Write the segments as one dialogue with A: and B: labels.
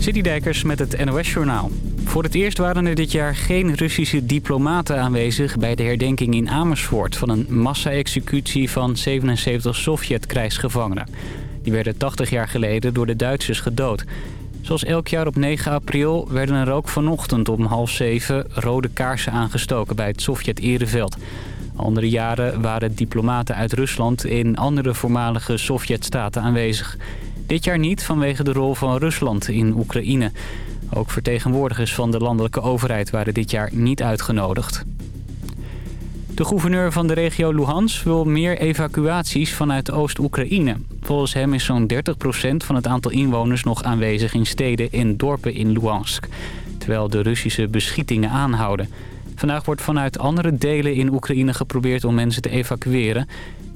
A: Citydijkers met het NOS-journaal. Voor het eerst waren er dit jaar geen Russische diplomaten aanwezig... bij de herdenking in Amersfoort van een massa-executie van 77 Sovjet-krijgsgevangenen. Die werden 80 jaar geleden door de Duitsers gedood. Zoals elk jaar op 9 april werden er ook vanochtend om half zeven... rode kaarsen aangestoken bij het Sovjet-ereveld. Andere jaren waren diplomaten uit Rusland in andere voormalige Sovjet-staten aanwezig... Dit jaar niet vanwege de rol van Rusland in Oekraïne. Ook vertegenwoordigers van de landelijke overheid waren dit jaar niet uitgenodigd. De gouverneur van de regio Luhansk wil meer evacuaties vanuit Oost-Oekraïne. Volgens hem is zo'n 30% van het aantal inwoners nog aanwezig in steden en dorpen in Luhansk. Terwijl de Russische beschietingen aanhouden. Vandaag wordt vanuit andere delen in Oekraïne geprobeerd om mensen te evacueren.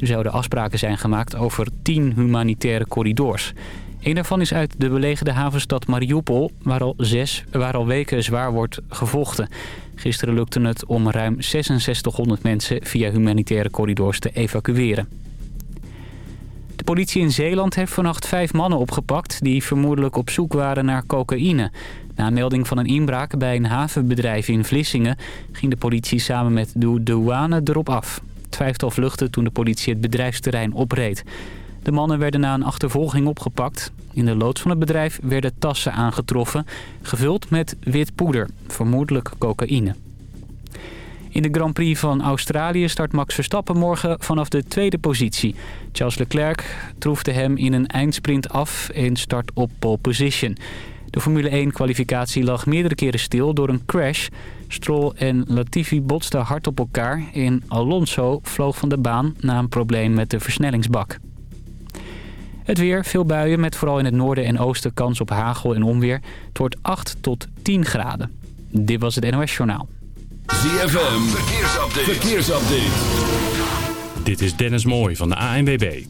A: Zouden afspraken zijn gemaakt over 10 humanitaire corridors. Een daarvan is uit de belegerde havenstad Mariupol, waar al, zes, waar al weken zwaar wordt gevochten. Gisteren lukte het om ruim 6600 mensen via humanitaire corridors te evacueren. De politie in Zeeland heeft vannacht vijf mannen opgepakt... die vermoedelijk op zoek waren naar cocaïne. Na een melding van een inbraak bij een havenbedrijf in Vlissingen... ging de politie samen met de douane erop af. Vijftal vluchtte toen de politie het bedrijfsterrein opreed. De mannen werden na een achtervolging opgepakt. In de loods van het bedrijf werden tassen aangetroffen, gevuld met wit poeder, vermoedelijk cocaïne. In de Grand Prix van Australië start Max Verstappen morgen vanaf de tweede positie. Charles Leclerc troefde hem in een eindsprint af en start op pole position. De Formule 1-kwalificatie lag meerdere keren stil door een crash. Stroll en Latifi botsten hard op elkaar en Alonso vloog van de baan na een probleem met de versnellingsbak. Het weer, veel buien met vooral in het noorden en oosten kans op hagel en onweer. Het wordt 8 tot 10 graden. Dit was het NOS Journaal.
B: ZFM, verkeersupdate. verkeersupdate.
C: Dit is Dennis Mooij van de ANWB.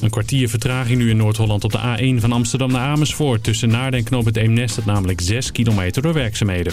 C: Een kwartier vertraging nu in Noord-Holland op de A1 van Amsterdam naar Amersfoort. Tussen Naarden en Knoop het Eemnes dat namelijk 6 kilometer door werkzaamheden.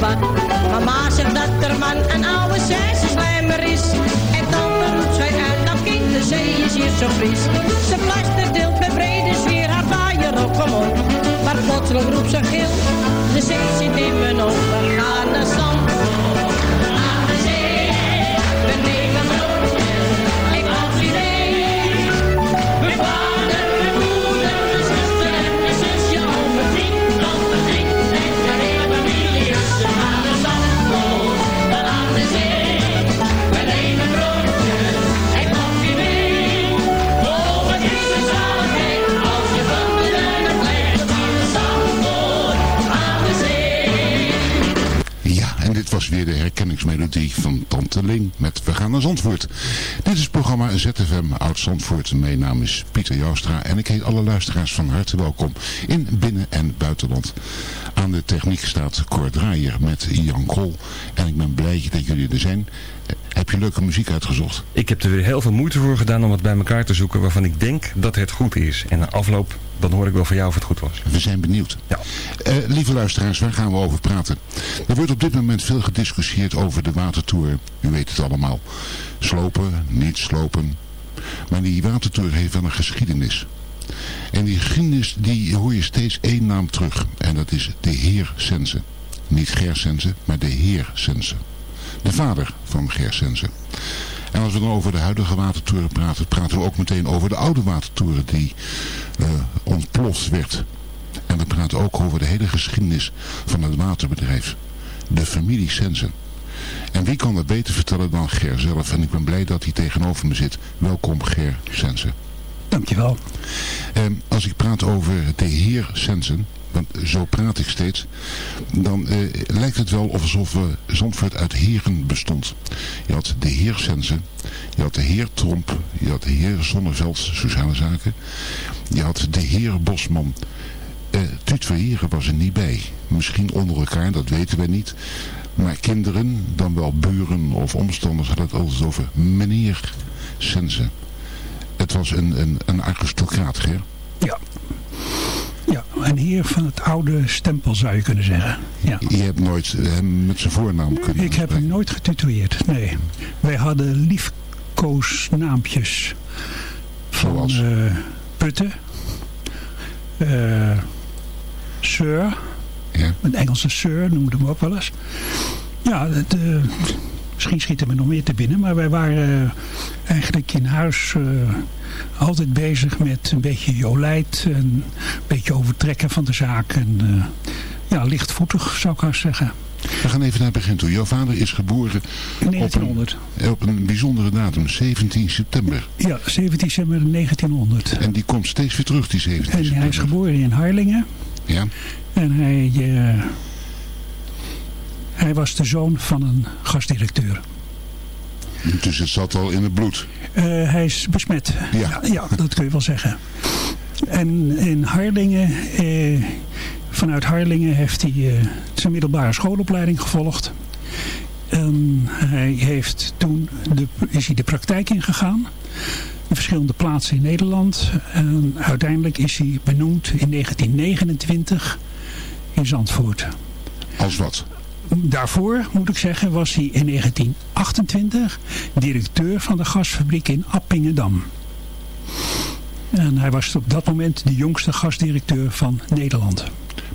D: Mama zegt dat er man een oude slijmer is. En dan roept zij uit, dat kind, de zee is hier zo fris. Ze deelt met brede sfeer haar vaaier op, kom op. Maar plotseling roept ze gil, de zee zit in mijn
E: herkenningsmelodie van Tante Ling met We gaan naar Zandvoort. Dit is het programma ZFM Oud Zandvoort. Mijn naam is Pieter Joustra en ik heet alle luisteraars van harte welkom in binnen- en buitenland. Aan de techniek staat Cor Draaier met Jan Krol en ik ben blij dat jullie er zijn. Heb je leuke muziek uitgezocht?
F: Ik heb er weer heel veel moeite voor gedaan om het bij elkaar te zoeken waarvan ik denk dat het goed is. En na afloop, dan hoor ik wel van jou of het goed was.
E: We zijn benieuwd.
F: Ja.
E: Eh, lieve luisteraars, waar gaan we over praten? Er wordt op dit moment veel gediscussieerd over de watertour. U weet het allemaal. Slopen, niet slopen. Maar die watertour heeft wel een geschiedenis. En die geschiedenis die hoor je steeds één naam terug. En dat is de heer Sense. Niet Ger Sense, maar de heer Sense. De vader van Ger Sense. En als we dan over de huidige watertoren praten, praten we ook meteen over de oude watertoren die uh, ontploft werd. En we praten ook over de hele geschiedenis van het waterbedrijf. De familie Sensen. En wie kan dat beter vertellen dan Ger zelf? En ik ben blij dat hij tegenover me zit. Welkom Ger Sensen.
G: Dankjewel.
E: En als ik praat over de heer Sensen, want zo praat ik steeds, dan eh, lijkt het wel alsof uh, Zandvoort uit heren bestond. Je had de heer Sensen, je had de heer Tromp, je had de heer Zonneveld, sociale zaken, je had de heer Bosman. Tuut Verheren was er niet bij. Misschien onder elkaar, dat weten we niet. Maar kinderen, dan wel buren of omstanders, hadden het altijd over meneer Sensen. Het was een, een, een aristocraat, Ger.
G: Ja. Ja, een heer van het oude stempel zou je kunnen zeggen. Ja.
E: Je hebt nooit hem met zijn voornaam kunnen...
G: Ik heb hem nooit getutoeerd, nee. Wij hadden liefkoosnaampjes. Van
E: Zoals?
G: Uh, Putten. Uh, Sir.
E: Ja.
G: Een Engelse Sir noemde hem ook wel eens. Ja, het, uh, misschien schieten we nog meer te binnen. Maar wij waren eigenlijk in huis altijd bezig met een beetje jolijt. En een beetje overtrekken van de zaak. En uh, ja, lichtvoetig zou ik haast zeggen.
E: We gaan even naar het begin toe. Jouw vader is geboren
G: in 1900.
E: Op een, op een bijzondere datum, 17 september.
G: Ja, 17 september 1900.
E: En die komt steeds weer terug, die 17 september.
G: En hij is geboren in Harlingen.
E: Ja.
G: En hij, uh, hij was de zoon van een gastdirecteur.
E: Dus het zat al in het bloed.
G: Uh, hij is besmet.
E: Ja.
G: ja. Ja, dat kun je wel zeggen. En in Harlingen, eh, vanuit Harlingen heeft hij eh, zijn middelbare schoolopleiding gevolgd. En hij heeft toen de, is hij de praktijk ingegaan. In verschillende plaatsen in Nederland. En uiteindelijk is hij benoemd in 1929 in Zandvoort.
E: Als wat?
G: Daarvoor, moet ik zeggen, was hij in 1928 directeur van de gasfabriek in Appingedam. En hij was op dat moment de jongste gasdirecteur van Nederland.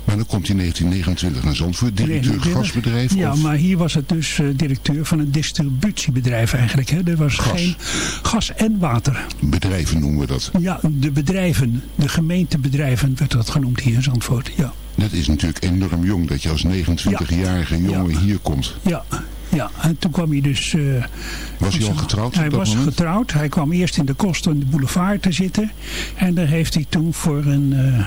E: Maar dan komt hij in 1929 naar Zandvoort, directeur gasbedrijf?
G: Ja,
E: of?
G: maar hier was het dus uh, directeur van een distributiebedrijf eigenlijk. Hè. Er was
E: gas.
G: geen gas en water.
E: Bedrijven noemen we dat.
G: Ja, de bedrijven, de gemeentebedrijven werd dat genoemd hier in Zandvoort, ja.
E: Dat is natuurlijk enorm jong dat je als 29-jarige ja. jongen ja. hier komt.
G: Ja, ja, en toen kwam hij dus... Uh,
E: was hij al getrouwd
G: Hij was
E: moment?
G: getrouwd. Hij kwam eerst in de kosten in de boulevard te zitten. En daar heeft hij toen voor een, uh,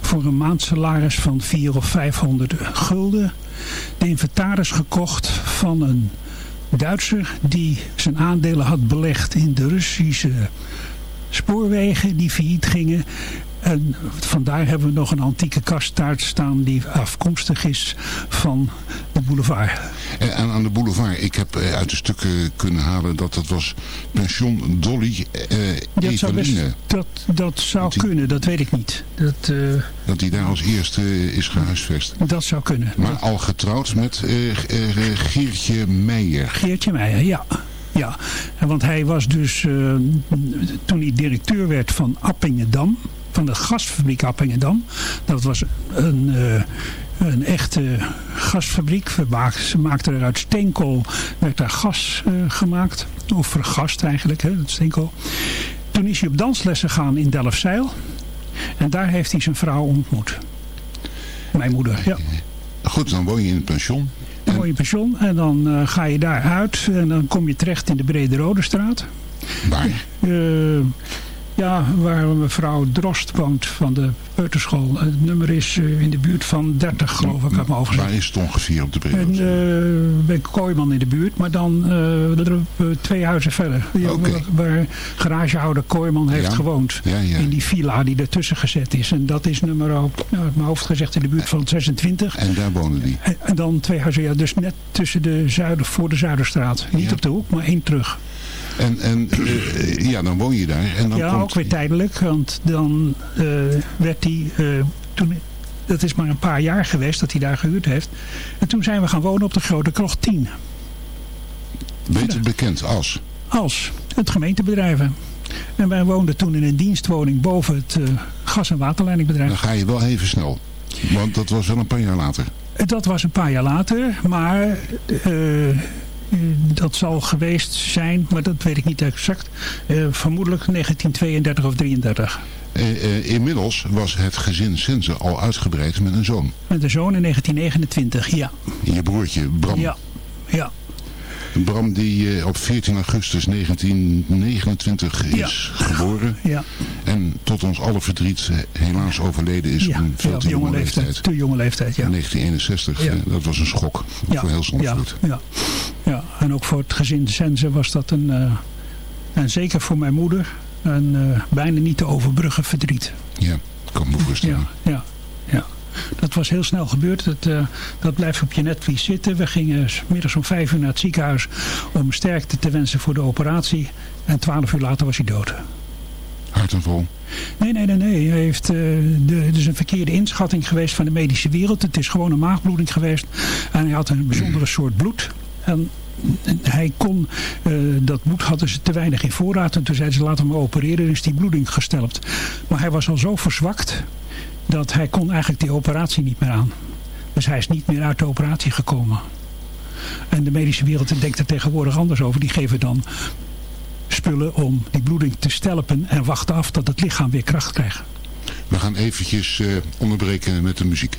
G: voor een maandsalaris van 400 of 500 gulden... de inventaris gekocht van een Duitser... die zijn aandelen had belegd in de Russische spoorwegen die failliet gingen. En vandaar hebben we nog een antieke kasttaart staan die afkomstig is van de boulevard.
E: En aan de boulevard, ik heb uit de stukken kunnen halen dat dat was pension Dolly eh,
G: dat zou, best, dat, dat zou dat kunnen, dat weet ik niet. Dat, uh,
E: dat hij daar als eerste is gehuisvest.
G: Dat zou kunnen.
E: Maar
G: dat...
E: al getrouwd met uh, uh, Geertje Meijer.
G: Geertje Meijer, ja. Ja, want hij was dus, toen hij directeur werd van Appingedam, van de gasfabriek Appingedam. Dat was een, uh, een echte gasfabriek. Ze maakten er uit steenkool, werd daar gas uh, gemaakt. Of vergast eigenlijk, hè, dat steenkool. Toen is hij op danslessen gegaan in Delfzijl. En daar heeft hij zijn vrouw ontmoet. Mijn moeder, ja.
E: Goed, dan woon je in het pension.
G: Dan woon je in pension en dan uh, ga je daar uit en dan kom je terecht in de Brede Rode straat.
E: Waar?
G: Ja, waar mevrouw Drost woont van de peuterschool. Het nummer is uh, in de buurt van 30 geloof ik, uit mijn hoofd.
E: Waar is het ongeveer op de Brede
G: En uh, bij Kooiman in de buurt, maar dan uh, twee huizen verder.
E: Okay.
G: Waar, garagehouder Kooiman heeft
E: ja.
G: gewoond.
E: Ja.
G: In die villa die ertussen gezet is. En dat is nummer op, nou, uit mijn hoofd gezegd in de buurt van 26.
E: En daar wonen die?
G: En, en dan twee huizen, ja, dus net tussen de zuiden, voor de Zuiderstraat. Niet op de hoek, maar één terug.
E: En, en uh, ja, dan woon je daar. En dan
G: ja,
E: komt...
G: ook weer tijdelijk. Want dan uh, werd hij... Uh, toen, dat is maar een paar jaar geweest dat hij daar gehuurd heeft. En toen zijn we gaan wonen op de Grote Krocht 10.
E: Beter bekend als?
G: Als het gemeentebedrijven. En wij woonden toen in een dienstwoning boven het gas- en waterleidingbedrijf.
E: Dan ga je wel even snel. Want dat was wel een paar jaar later.
G: Dat was een paar jaar later, maar dat zal geweest zijn, maar dat weet ik niet exact. Uh, vermoedelijk 1932 of 33.
E: Uh, inmiddels was het gezin Sense al uitgebreid met een zoon.
G: Met een zoon in 1929, ja.
E: Je broertje Bram.
G: Ja, ja.
E: Bram die op 14 augustus 1929 is
G: ja.
E: geboren.
G: Ja.
E: En tot ons alle verdriet helaas overleden is
G: ja,
E: op een veel te jonge leeftijd.
G: leeftijd. Te jonge leeftijd, ja.
E: In 1961, ja. dat was een schok
G: ja.
E: voor heel Zandvoort.
G: Ja, ja. ja, en ook voor het gezin Sense was dat een, uh, en zeker voor mijn moeder, een uh, bijna niet te overbruggen verdriet.
E: Ja, kan me voorstellen.
G: Ja, ja, ja. Dat was heel snel gebeurd. Dat, uh, dat blijft op je netvlies zitten. We gingen middags om vijf uur naar het ziekenhuis om sterkte te wensen voor de operatie. En twaalf uur later was hij dood.
E: Hartaanval?
G: Nee, nee, nee. nee. Hij heeft, uh, de, het is een verkeerde inschatting geweest van de medische wereld. Het is gewoon een maagbloeding geweest. En hij had een bijzondere soort bloed. En hij kon, uh, dat bloed hadden ze te weinig in voorraad. En toen zeiden ze laten we opereren. En is die bloeding gesteld. Maar hij was al zo verzwakt dat hij kon eigenlijk die operatie niet meer aan. Dus hij is niet meer uit de operatie gekomen. En de medische wereld denkt er tegenwoordig anders over. Die geven dan spullen om die bloeding te stelpen en wachten af dat het lichaam weer kracht krijgt.
E: We gaan eventjes uh, onderbreken met de muziek.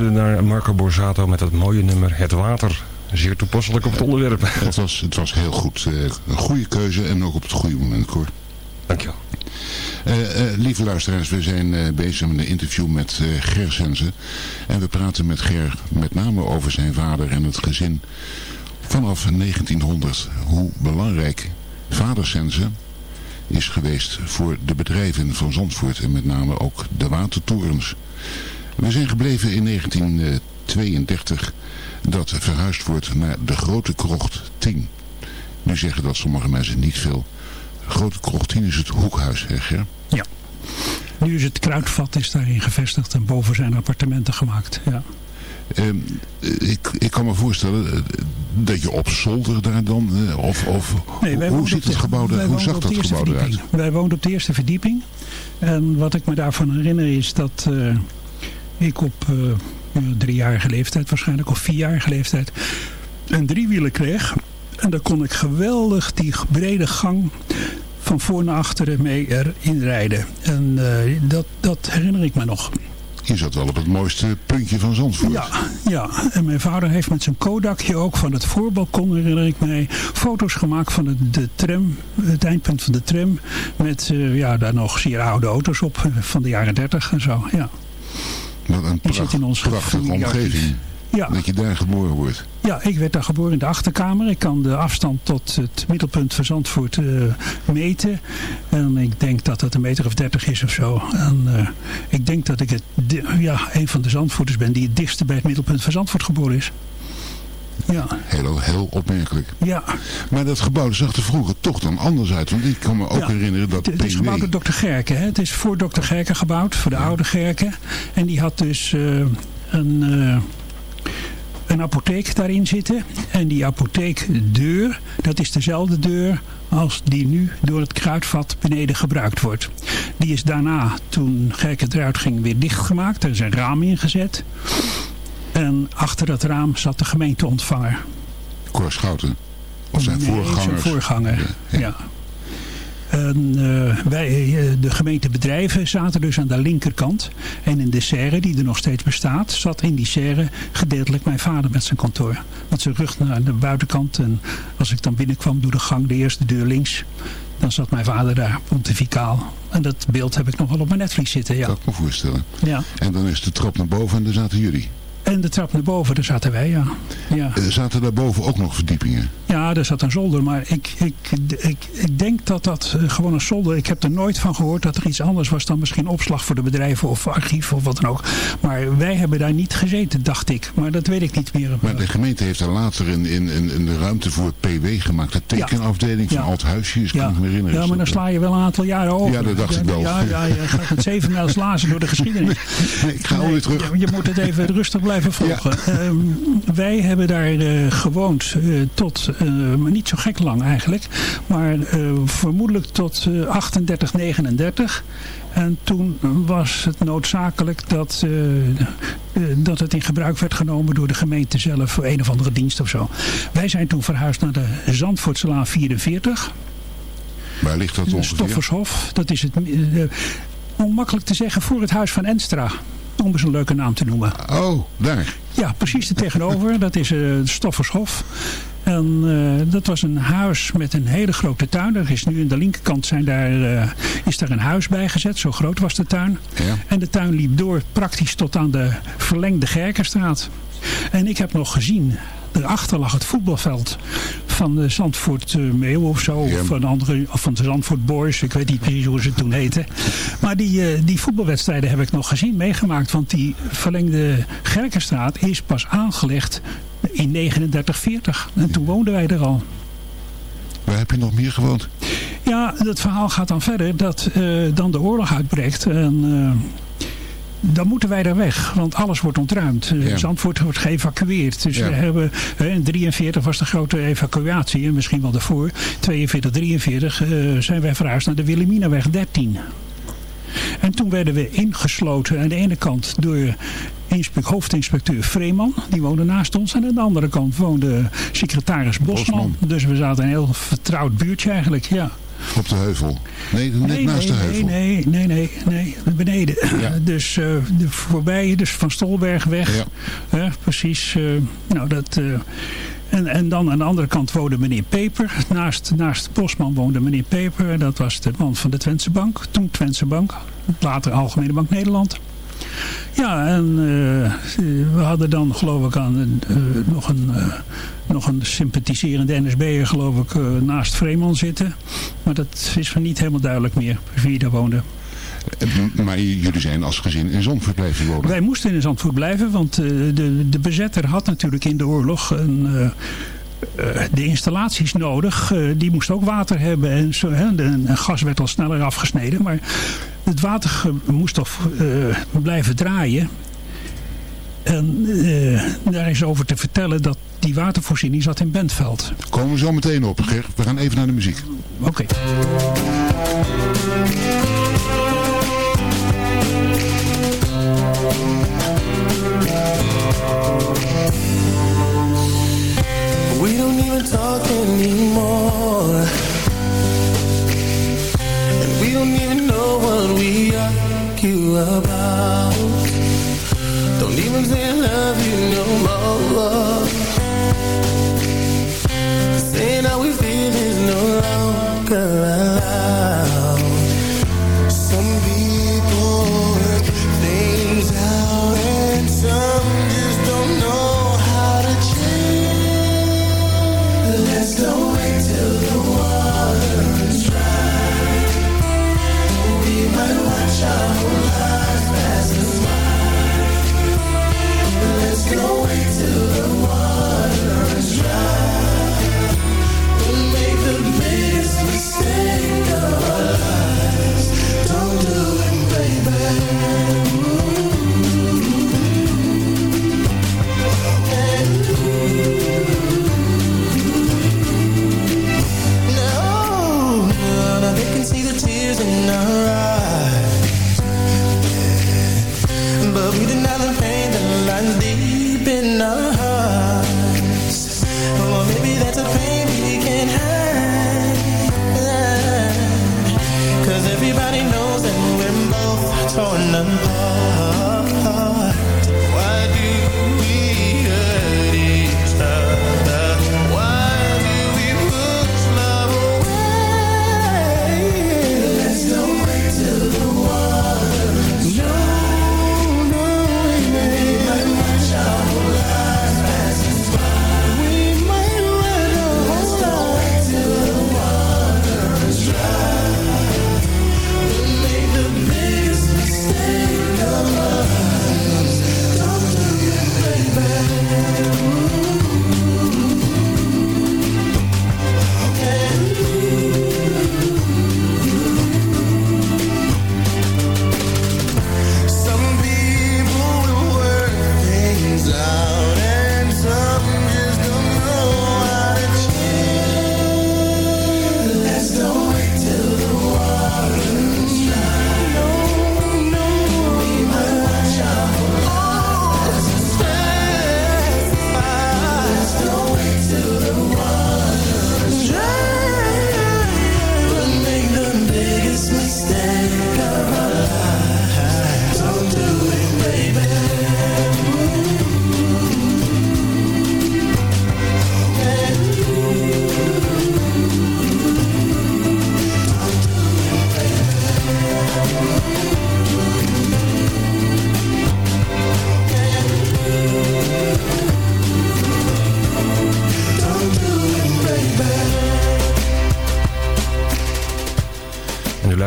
F: Luisterde naar Marco Borsato met dat mooie nummer Het Water. Zeer toepasselijk op het onderwerp.
E: Het was, het was heel goed. eh, een goede keuze en ook op het goede moment, hoor.
F: Dankjewel.
E: Eh, eh, lieve luisteraars, we zijn bezig met een interview met Ger Sensen. En we praten met Ger met name over zijn vader en het gezin vanaf 1900. Hoe belangrijk vader Sensen is geweest voor de bedrijven van Zandvoort en met name ook de watertorens. We zijn gebleven in 1932 dat verhuisd wordt naar de Grote Krocht 10. Nu zeggen dat sommige mensen niet veel. Grote Krocht 10 is het hoekhuis, hè Ger?
G: Ja. Nu is het kruidvat is daarin gevestigd en boven zijn appartementen gemaakt. Ja.
E: Ehm, ik, ik kan me voorstellen eh, dat je op zolder daar dan, eh, of, of
G: Nee,
E: hoe ziet het gebouw
G: wij
E: er, hoe zag dat gebouw eruit?
G: Wij woonden op de eerste verdieping. En wat ik me daarvan herinner is dat eh, ik op eh, ja, driejarige leeftijd waarschijnlijk, of vierjarige leeftijd, een driewieler kreeg. En daar kon ik geweldig die brede gang van voor naar achteren mee erin rijden. En eh, dat, dat herinner ik me nog.
E: Je zat wel op het mooiste puntje van Zandvoort.
G: Ja, ja, en mijn vader heeft met zijn Kodakje ook van het voorbalkon, herinner ik mij, foto's gemaakt van de, de tram, het eindpunt van de tram. Met eh, ja, daar nog zeer oude auto's op van de jaren 30 en zo. Ja,
E: Wat een pracht,
G: in ons
E: prachtige omgeving.
G: ja,
E: Dat je daar geboren wordt.
G: ja, ik werd daar geboren in de achterkamer. Ik kan de afstand tot het middelpunt van Zandvoort eh, meten. En ik denk dat dat een meter of dertig is of zo. En eh, ik denk dat ik het, ja, een van de Zandvoorters ben die het dichtste bij het middelpunt van Zandvoort geboren is. Ja,
E: Heel, heel opmerkelijk.
G: ja.
E: Maar dat gebouw zag er vroeger toch dan anders uit. Want ik kan me ook
G: Ja,
E: herinneren dat
G: Het, is
E: PW...
G: gebouwd door dokter Gerken. Hè? Het is voor dokter Gerken gebouwd, voor de oude Gerken. En die had dus eh, een, eh, een apotheek daarin zitten. En die apotheekdeur, dat is dezelfde deur als die nu door het kruidvat beneden gebruikt wordt. Die is daarna, toen Gerken eruit ging, weer dichtgemaakt. Er is een raam ingezet. En achter dat raam zat de gemeenteontvanger.
E: Cor Schouten. Of zijn
G: Nee,
E: voorgangers.
G: Zijn voorganger,
E: Ja.
G: En, eh, wij, eh, de gemeentebedrijven zaten dus aan de linkerkant. En in de serre, die er nog steeds bestaat, zat in die serre gedeeltelijk mijn vader met zijn kantoor. Met zijn rug naar de buitenkant. En als ik dan binnenkwam door de gang, de eerste deur links, dan zat mijn vader daar pontificaal. En dat beeld heb ik nog wel op mijn netvlies zitten, ja.
E: Dat kan ik me voorstellen.
G: ja.
E: En dan is de trap naar boven en daar zaten jullie.
G: En de trap naar boven, daar zaten wij, ja. ja.
E: Eh, zaten daarboven ook nog verdiepingen?
G: Ja, daar zat een zolder, maar ik, ik, ik, ik denk dat dat eh, gewoon een zolder... Ik heb er nooit van gehoord dat er iets anders was dan misschien opslag voor de bedrijven of archief of wat dan ook. Maar wij hebben daar niet gezeten, dacht ik. Maar dat weet ik niet meer.
E: Maar de gemeente heeft daar later in, in, in, in de ruimte voor het PW gemaakt. De tekenafdeling van
G: Ja.
E: Alt Huisjes, kan
G: ja.
E: ik me herinneren.
G: ja, maar dan sla je wel een aantal jaren over.
E: Ja, dat dacht ik wel.
G: Ja, ja, je gaat met zeven mijl lazen door de geschiedenis.
E: Nee, ik ga alweer terug.
G: Je, je moet het even rustig blijven volgen. Ehm, wij hebben daar eh, gewoond eh, tot, eh, maar niet zo gek lang eigenlijk, maar vermoedelijk tot eh 38, 39. En toen was het noodzakelijk dat, dat het in gebruik werd genomen door de gemeente zelf voor een of andere dienst of zo. Wij zijn toen verhuisd naar de Zandvoortselaan 44.
E: Waar ligt dat ongeveer?
G: Stoffershof. Dat is het, onmakkelijk te zeggen, voor het huis van Enstra. Om eens een leuke naam te noemen.
E: Oh, daar.
G: Ja, precies er tegenover. Dat is eh Stoffershof. En eh, dat was een huis met een hele grote tuin. Er is nu aan de linkerkant zijn daar, eh, is daar een huis bij gezet. Zo groot was de tuin.
E: Ja.
G: En de tuin liep door praktisch tot aan de verlengde Gerkenstraat. En ik heb nog gezien, daarachter lag het voetbalveld van de Zandvoort uh, Meeuw of zo.
E: Ja.
G: Of, van andere, of van de Zandvoort Boys. Ik weet niet precies hoe ze toen heten. Maar die, eh, die voetbalwedstrijden heb ik nog gezien, meegemaakt. Want die verlengde Gerkenstraat is pas aangelegd in 3940. En toen woonden wij er al.
E: Waar heb je nog meer gewoond?
G: Ja, het verhaal gaat dan verder dat eh, dan de oorlog uitbreekt. En eh, dan moeten wij daar weg, want alles wordt ontruimd.
E: Ja.
G: Zandvoort wordt geëvacueerd. Dus
E: Ja.
G: we hebben, in 43 was de grote evacuatie, en misschien wel daarvoor. 42, 43 eh, zijn wij verhuisd naar de Wilhelminaweg 13. En toen werden we ingesloten aan de ene kant door inspe- hoofdinspecteur Vreeman. Die woonde naast ons. En aan de andere kant woonde secretaris Bosman.
E: Bosman.
G: Dus we zaten in een heel vertrouwd buurtje eigenlijk, ja.
E: Op de heuvel. Nee, net naast de heuvel.
G: Nee, nee, nee, nee, beneden.
E: Ja.
G: Dus eh, de voorbij, dus van Stolberg weg.
E: Ja.
G: Precies. eh, nou, dat... eh, en, en dan aan de andere kant woonde meneer Peper. Naast, naast Bosman woonde meneer Peper. Dat was de man van de Twentse Bank. Toen Twentse Bank. Later Algemene Bank Nederland. Ja, en eh, we hadden dan geloof ik aan, eh, nog, een, eh, nog een sympathiserende NSB'er geloof ik naast Vreeman zitten. Maar dat is niet helemaal duidelijk meer wie daar woonde.
E: Maar jullie zijn als gezin in Zandvoort blijven wonen.
G: Wij moesten in Zandvoort blijven, want de, de bezetter had natuurlijk in de oorlog een, de installaties nodig. Die moest ook water hebben en, zo, hè, de, gas werd al sneller afgesneden. Maar het water moest toch eh, blijven draaien. En eh, daar is over te vertellen dat die watervoorziening zat in Bentveld.
E: Komen we zo meteen op. Ger, we gaan even naar de muziek.
G: Oké.
H: We don't even talk anymore. Argue about. Don't even say I love you no more.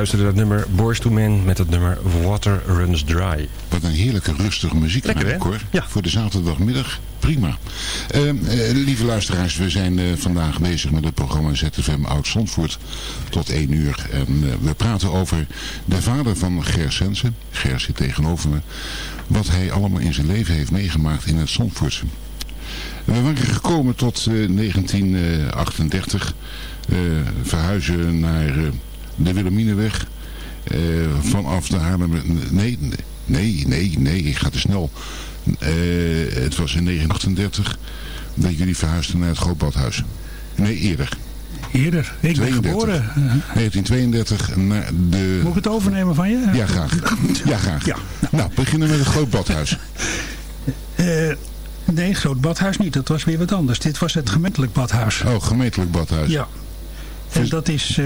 F: Luisterde het nummer Boys to Men met het nummer Water Runs Dry.
E: Wat een heerlijke rustige muziek
F: Lekker,
E: hoor.
F: Ja.
E: Voor de zaterdagmiddag. Prima. Eh, eh, lieve luisteraars, we zijn eh, vandaag bezig met het programma ZFM Oud Zandvoort tot 1 uur. En eh, we praten over de vader van Ger Sensen. Ger zit tegenover me. Wat hij allemaal in zijn leven heeft meegemaakt in het Zandvoortse. We waren gekomen tot eh, 1938. eh, verhuizen naar de Willemineweg. Eh, vanaf de Haarlem... Nee, nee, nee, nee, ik ga te snel. Eh, het was in 1938 dat jullie verhuisden naar het Grootbadhuis. Nee, eerder.
G: Eerder. Ik ben
E: 32.
G: geboren. Eh,
E: 1932 naar de...
G: Moet ik het overnemen van je?
E: Ja, graag. Ja, graag.
G: Ja.
E: Nou, beginnen met het Grootbadhuis.
G: Eh, nee, groot badhuis niet. Dat was weer wat anders. Dit was het gemeentelijk badhuis.
E: Oh, gemeentelijk badhuis.
G: Ja. En dat is... eh,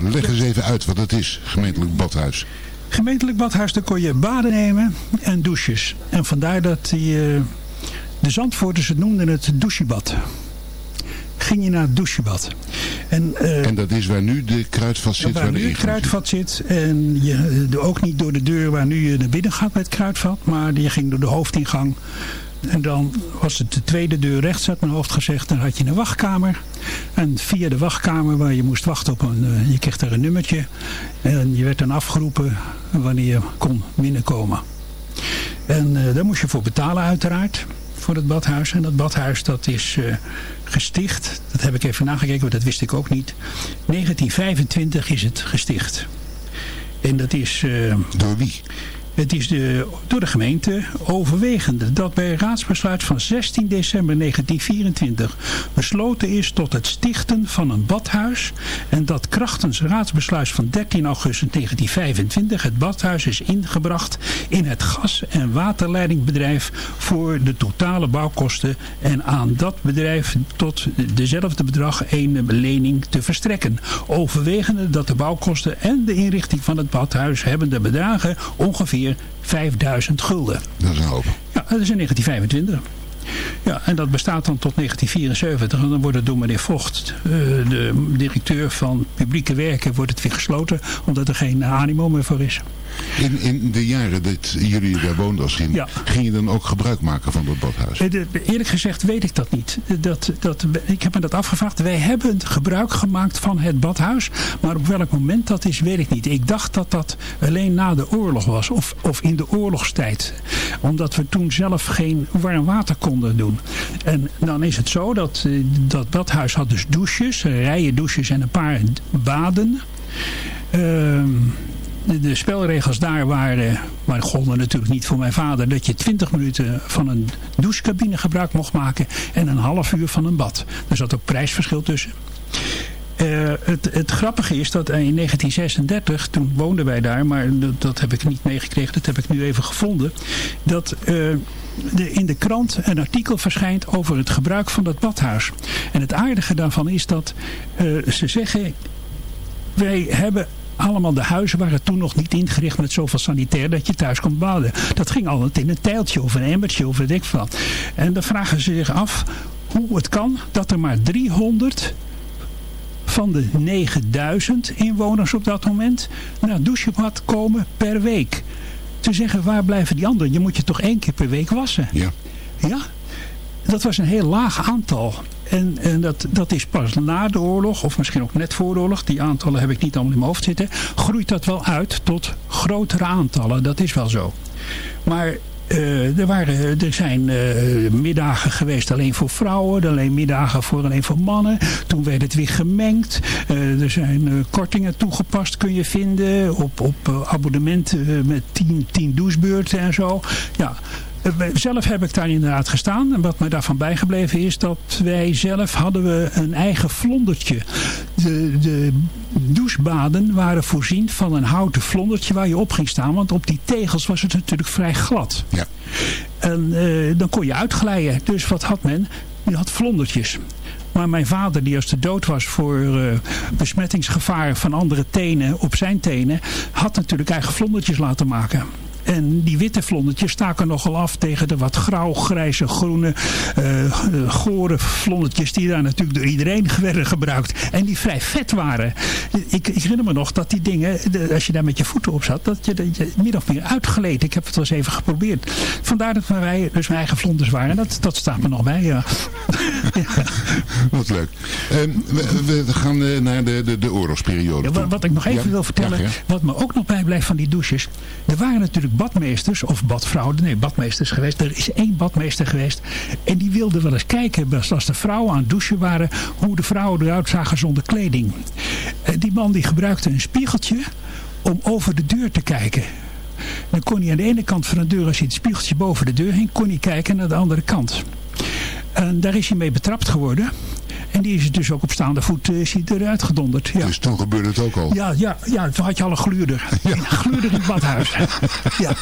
E: Leg eens even uit wat het is, gemeentelijk badhuis.
G: Gemeentelijk badhuis, daar kon je baden nemen en douches. En vandaar dat die, eh, de Zandvoorters het noemden het douchebad. Ging je naar het douchebad. En, eh,
E: En dat is waar nu de kruidvat zit,
G: waar nu het kruidvat zit. En je, eh, ook niet door de deur waar nu je naar binnen gaat met het kruidvat. Maar je ging door de hoofdingang. En dan was het de tweede deur rechts uit mijn hoofd gezegd. Dan had je een wachtkamer. En via de wachtkamer waar je moest wachten op een... eh, je kreeg daar een nummertje. En je werd dan afgeroepen wanneer je kon binnenkomen. En eh, daar moest je voor betalen uiteraard. Voor het badhuis. En dat badhuis dat is eh, gesticht. Dat heb ik even nagekeken, want dat wist ik ook niet. 1925 is het gesticht. En dat is...
E: Door wie?
G: Het is de, door de gemeente overwegende dat bij raadsbesluit van 16 december 1924 besloten is tot het stichten van een badhuis en dat krachtens raadsbesluit van 13 augustus 1925 het badhuis is ingebracht in het gas- en waterleidingbedrijf voor de totale bouwkosten en aan dat bedrijf tot dezelfde bedrag een lening te verstrekken. Overwegende dat de bouwkosten en de inrichting van het badhuis hebben de bedragen ongeveer 5000 gulden.
E: Dat is een hoop.
G: Ja, dat is in 1925. Ja, en dat bestaat dan tot 1974. En dan wordt het door meneer Vocht, eh, de directeur van publieke werken, wordt het weer gesloten. Omdat er geen animo meer voor is.
E: In, in de jaren dat jullie daar woonden als
G: Ja.
E: ging je dan ook gebruik maken van dat badhuis?
G: Eh, Eerlijk gezegd weet ik dat niet. Dat, dat, ik heb me dat afgevraagd. Wij hebben gebruik gemaakt van het badhuis. Maar op welk moment dat is, weet ik niet. Ik dacht dat dat alleen na de oorlog was. Of, of in de oorlogstijd. Omdat we toen zelf geen warm water konden doen. En dan is het zo dat eh, dat badhuis had dus douches. Rijen douches en een paar baden. Ehm, de, spelregels daar waren, maar golden natuurlijk niet voor mijn vader, dat je 20 minuten van een douchecabine gebruik mocht maken en een half uur van een bad. Er zat ook prijsverschil tussen. Eh, het, het grappige is dat in 1936, toen woonden wij daar, maar dat, heb ik niet meegekregen, dat heb ik nu even gevonden, dat eh, de, in de krant een artikel verschijnt over het gebruik van dat badhuis. En het aardige daarvan is dat eh, ze zeggen, wij hebben allemaal de huizen waren toen nog niet ingericht met zoveel sanitair dat je thuis kon baden. Dat ging altijd in een tijltje of een emmertje of weet ik wat. En dan vragen ze zich af hoe het kan dat er maar 300 van de 9000 inwoners op dat moment naar douchebad komen per week. Te zeggen, waar blijven die anderen? Je moet je toch één keer per week wassen?
E: Ja.
G: Ja, dat was een heel laag aantal. En, en dat, dat is pas na de oorlog, of misschien ook net voor de oorlog, die aantallen heb ik niet allemaal in mijn hoofd zitten, groeit dat wel uit tot grotere aantallen. Dat is wel zo. Maar eh, er, waren, er zijn eh, middagen geweest alleen voor vrouwen, alleen middagen voor alleen voor mannen. Toen werd het weer gemengd. Eh, er zijn eh, kortingen toegepast, kun je vinden, op, op eh, abonnementen eh, met 10 10 douchebeurten en zo. Ja, eh, Zelf heb ik daar inderdaad gestaan. En wat mij daarvan bijgebleven is dat wij zelf hadden we een eigen vlondertje. De, de douchebaden waren voorzien van een houten vlondertje waar je op ging staan. Want op die tegels was het natuurlijk vrij glad.
E: Ja.
G: En eh, dan kon je uitglijden. Dus wat had men? Je had vlondertjes. Maar mijn vader, die als de dood was voor eh, besmettingsgevaar van andere tenen op zijn tenen, had natuurlijk eigen vlondertjes laten maken. En die witte vlondertjes staken nogal af tegen de wat grauw, grijze, groene, uh, gore vlondertjes die daar natuurlijk door iedereen werden gebruikt. En die vrij vet waren. Ik, ik herinner me nog dat die dingen, als je daar met je voeten op zat, dat je, dat je min of meer uitgeleed. Ik heb het wel eens even geprobeerd. Vandaar dat wij dus mijn eigen vlonders waren. Dat, dat staat me nog bij, ja.
E: Wat leuk. Uh, we, we, gaan uh, naar de, de, de oorlogsperiode.
G: Ja, wat ik nog even
E: ja?
G: wil vertellen, wat me ook nog bijblijft van die douches. Er waren natuurlijk badmeesters of badvrouwen, nee badmeesters geweest. Er is één badmeester geweest en die wilde wel eens kijken als de vrouwen aan het douchen waren, hoe de vrouwen eruit zagen zonder kleding. En die man die gebruikte een spiegeltje om over de deur te kijken. Dan kon hij aan de ene kant van de deur, als hij het spiegeltje boven de deur hing, kon hij kijken naar de andere kant. En daar is hij mee betrapt geworden. En die is dus ook op staande voet is hij eruit gedonderd. Ja.
E: Dus toen gebeurde het ook al?
G: Ja, ja, ja toen had je al een gluurder. Ja. Een gluurder in het badhuis. ja.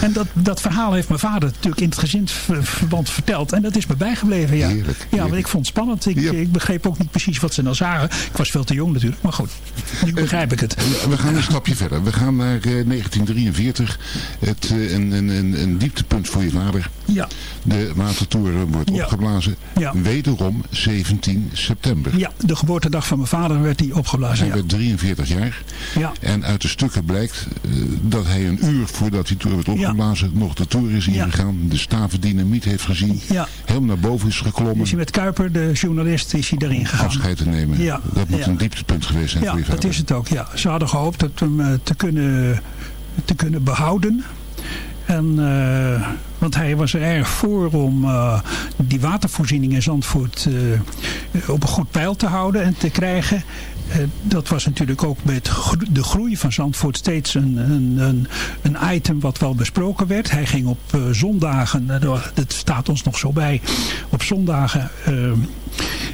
G: En dat, dat verhaal heeft mijn vader natuurlijk in het gezinsverband verteld. En dat is me bijgebleven. Ja,
E: heerlijk,
G: ja want ik vond het spannend. Ik,
E: Ja.
G: ik begreep ook niet precies wat ze nou zagen. Ik was veel te jong natuurlijk. Maar goed, nu begrijp ik het.
E: We gaan een stapje verder. We gaan naar eh, 1943. Het, eh, een, een, een, een dieptepunt voor je vader.
G: Ja,
E: De watertoren wordt opgeblazen.
G: Ja.
E: Wederom 17 september.
G: ja, de geboortedag van mijn vader werd die opgeblazen.
E: Hij
G: Ja.
E: werd 43 jaar.
G: Ja.
E: En uit de stukken blijkt eh, dat hij een uur voordat die toer werd opgeblazen nog de toer is ingegaan. De staven dynamiet heeft gezien.
G: Ja.
E: Helemaal naar boven is geklommen.
G: Is hij met Kuiper, de journalist, is hij erin gegaan.
E: afscheid te nemen.
G: Ja.
E: Dat moet een dieptepunt geweest zijn
G: Ja,
E: voor je
G: dat is het ook. Ja. Ze hadden gehoopt dat hem eh, te kunnen, te kunnen behouden. En, eh, want hij was er erg voor om eh, die watervoorziening in Zandvoort eh, op een goed peil te houden en te krijgen. Dat was natuurlijk ook met de groei van Zandvoort steeds een, een, een, item wat wel besproken werd. Hij ging op zondagen, dat staat ons nog zo bij, op zondagen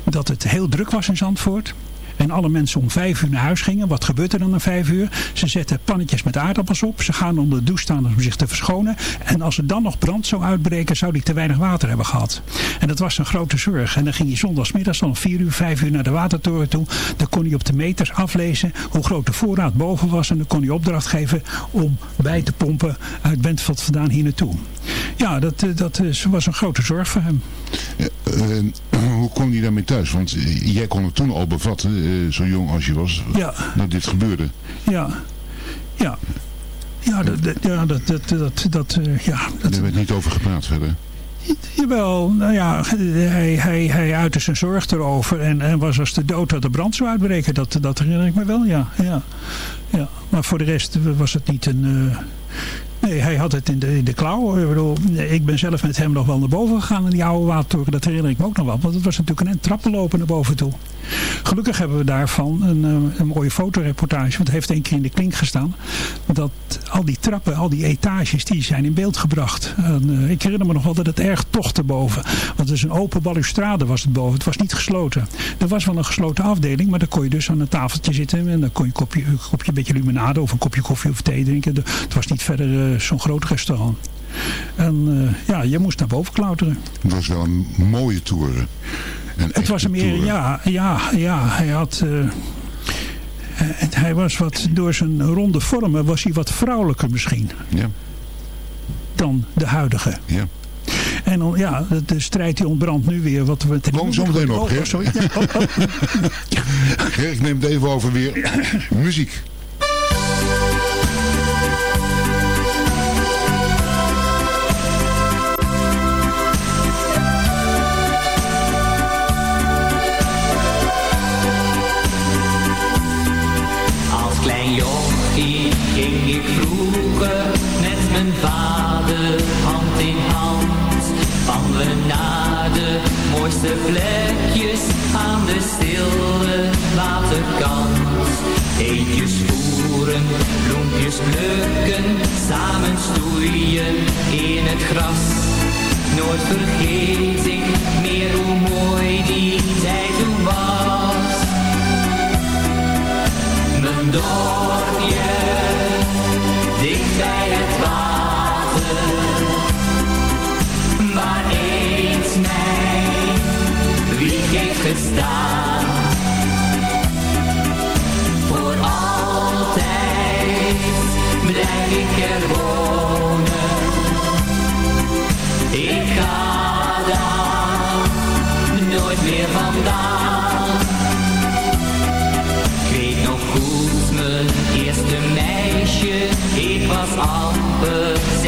G: dat het heel druk was in Zandvoort. En alle mensen om vijf uur naar huis gingen. Wat gebeurt er dan om vijf uur? Ze zetten pannetjes met aardappels op. Ze gaan onder de douche staan om zich te verschonen. En als er dan nog brand zou uitbreken, zou die te weinig water hebben gehad. En dat was een grote zorg. En dan ging hij zondagsmiddags om vier uur, vijf uur naar de watertoren toe. Dan kon hij op de meters aflezen hoe groot de voorraad boven was. En dan kon hij opdracht geven om bij te pompen uit Bentveld vandaan hier naartoe. Ja, dat, eh, dat was een grote zorg voor hem.
E: Eh, eh, hoe kwam hij daarmee thuis? Want jij kon het toen al bevatten, zo jong als je was,
G: Ja.
E: dat dit gebeurde.
G: Ja, ja. Ja, dat, dat, ja, dat, dat, dat, dat, eh, ja, dat,
E: Er werd niet over gepraat verder.
G: Jawel, nou ja, hij, hij, hij uitte zijn zorg erover en, en was als de dood dat de brand zou uitbreken. Dat, dat herinner ik me wel, ja. ja, ja. Maar voor de rest was het niet een... eh, Nee, hij had het in de, in de klauw. Ik, bedoel, ik ben zelf met hem nog wel naar boven gegaan in die oude watertoren. Dat herinner ik me ook nog wel. Want het was natuurlijk een trappen lopen naar boven toe. Gelukkig hebben we daarvan een, eh, een mooie fotoreportage. Want het heeft één keer in de klink gestaan. Dat al die trappen, al die etages, die zijn in beeld gebracht. En, eh, ik herinner me nog wel dat het erg tochtte boven. Want het is een open balustrade was het boven. Het was niet gesloten. Er was wel een gesloten afdeling. Maar dan kon je dus aan een tafeltje zitten. En dan kon je een kopje, een kopje beetje limonade of een kopje koffie of thee drinken. Het was niet verder eh, zo'n groot restaurant. En eh, ja, je moest naar boven klauteren.
E: Het was wel een mooie toren. Een
G: Het was hem meer, ja, ja, ja, hij had... eh, hij was wat, door zijn ronde vormen was hij wat vrouwelijker misschien
E: Ja,
G: dan de huidige.
E: ja.
G: En dan, ja, de, strijd die ontbrandt nu weer. Wat we
E: Kom zo meteen op,
G: oh,
E: Ger.
G: sorry. Ja, oh, oh.
E: Ger, ik neem het even over weer. Muziek.
I: Plukken, samen stoeien in het gras. Nooit vergeet ik meer hoe mooi die tijd toen was. Mijn dorpje, dicht bij het water, waar eens wieg heeft gestaan.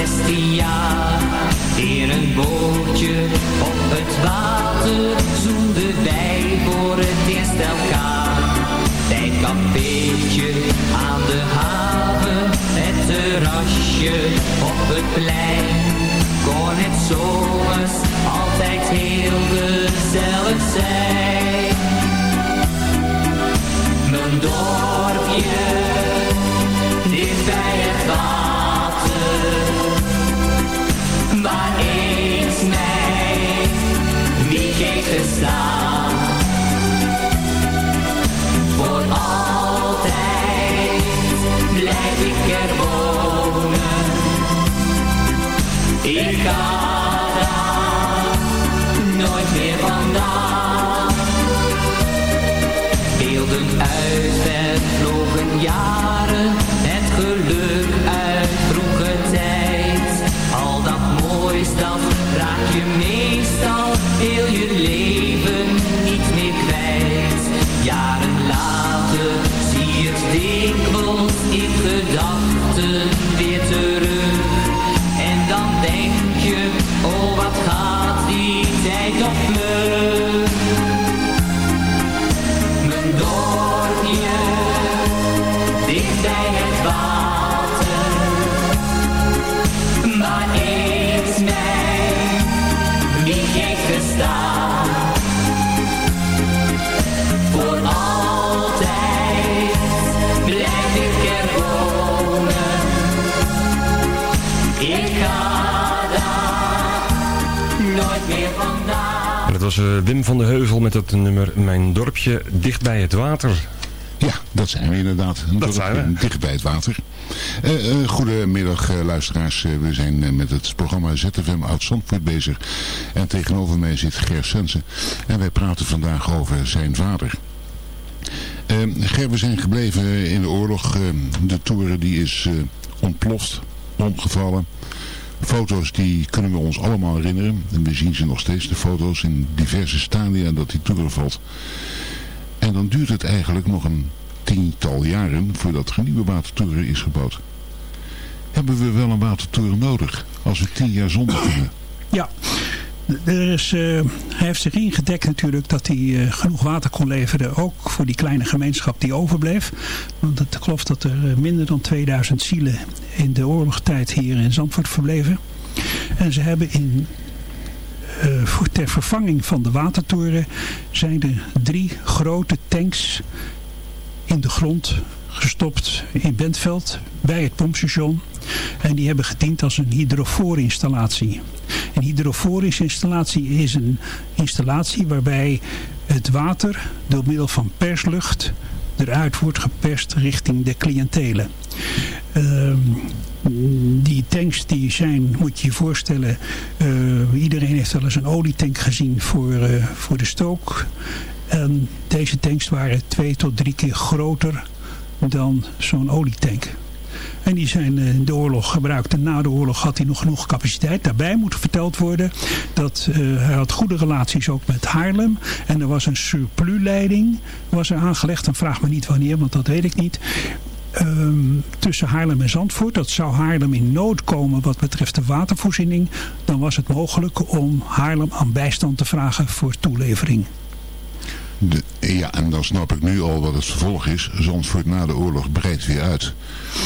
I: Amper 16 jaar. In een bootje op het water zoenden wij voor het eerst elkaar. Bij het aan de haven, het terrasje op het plein. Kon het zomers altijd heel gezellig zijn. Mijn dorpje, dicht bij het water, Voor altijd blijf ik er wonen. Ik ga daar nooit meer vandaan. Beelden uit vervlogen jaren, het geluk uit vroege tijd. Raak je meestal heel je leven niet meer kwijt. Jaren later zie je het dikwijls in gedachten weer terug. En dan denk je, oh wat gaat die tijd toch vlug.
F: Was eh, Wim van de Heuvel met het nummer Mijn dorpje dicht bij het water.
E: Ja, dat zijn we inderdaad. Een
F: Dat zijn we.
E: Dicht bij het water. Eh, eh, goedemiddag luisteraars. We zijn met het programma ZFM Oud Zandvoort bezig. En tegenover mij zit Ger Sensen. En wij praten vandaag over zijn vader. Eh, Ger, we zijn gebleven in de oorlog. Eh, de toren die is ontploft, omgevallen. Foto's die kunnen we ons allemaal herinneren. En we zien ze nog steeds, de foto's in diverse stadia dat die toren valt. En dan duurt het eigenlijk nog een tiental jaren voordat er een nieuwe watertoren is gebouwd. Hebben we wel een watertoren nodig als we tien jaar zonder kunnen?
G: Ja, er is, eh, hij heeft zich ingedekt natuurlijk dat hij eh, genoeg water kon leveren. Ook voor die kleine gemeenschap die overbleef. Want het klopt dat er eh, minder dan 2000 zielen in de oorlogstijd hier in Zandvoort verbleven. En ze hebben in, voor, ter vervanging van de watertoren zijn er drie grote tanks in de grond gestopt in Bentveld bij het pompstation. En die hebben gediend als een hydrofoorinstallatie. Een hydrofoorinstallatie is een installatie waarbij het water door middel van perslucht eruit wordt geperst richting de cliëntelen. Ehm, die tanks die zijn, moet je je voorstellen, eh, iedereen heeft wel eens een olietank gezien voor, eh, voor de stook. En deze tanks waren twee tot drie keer groter dan zo'n olietank. En die zijn eh, in de oorlog gebruikt. En na de oorlog had hij nog genoeg capaciteit. Daarbij moet verteld worden dat eh, hij had goede relaties ook met Haarlem. En er was een surplusleiding was er aangelegd. En vraag me niet wanneer, want dat weet ik niet. Ehm, tussen Haarlem en Zandvoort. Dat zou Haarlem in nood komen wat betreft de watervoorziening. Dan was het mogelijk om Haarlem aan bijstand te vragen voor toelevering.
E: De, ja, en dan snap ik nu al wat het vervolg is. Zandvoort na de oorlog breidt weer uit.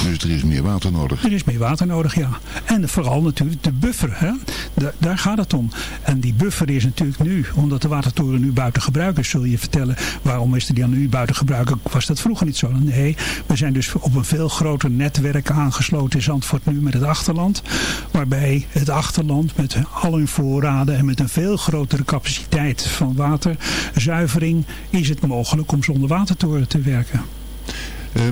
E: Dus er is meer water nodig.
G: Er is meer water nodig, ja. En vooral natuurlijk de buffer. Hè? Da- daar gaat het om. En die buffer is natuurlijk nu, omdat de watertoren nu buiten gebruik is, zul je vertellen, waarom is die dan nu buiten gebruik? Was dat vroeger niet zo? Nee, we zijn dus op een veel groter netwerk aangesloten in Zandvoort nu met het achterland. Waarbij het achterland met al hun voorraden en met een veel grotere capaciteit van waterzuivering is het mogelijk om zonder watertoren te werken.
E: Eh,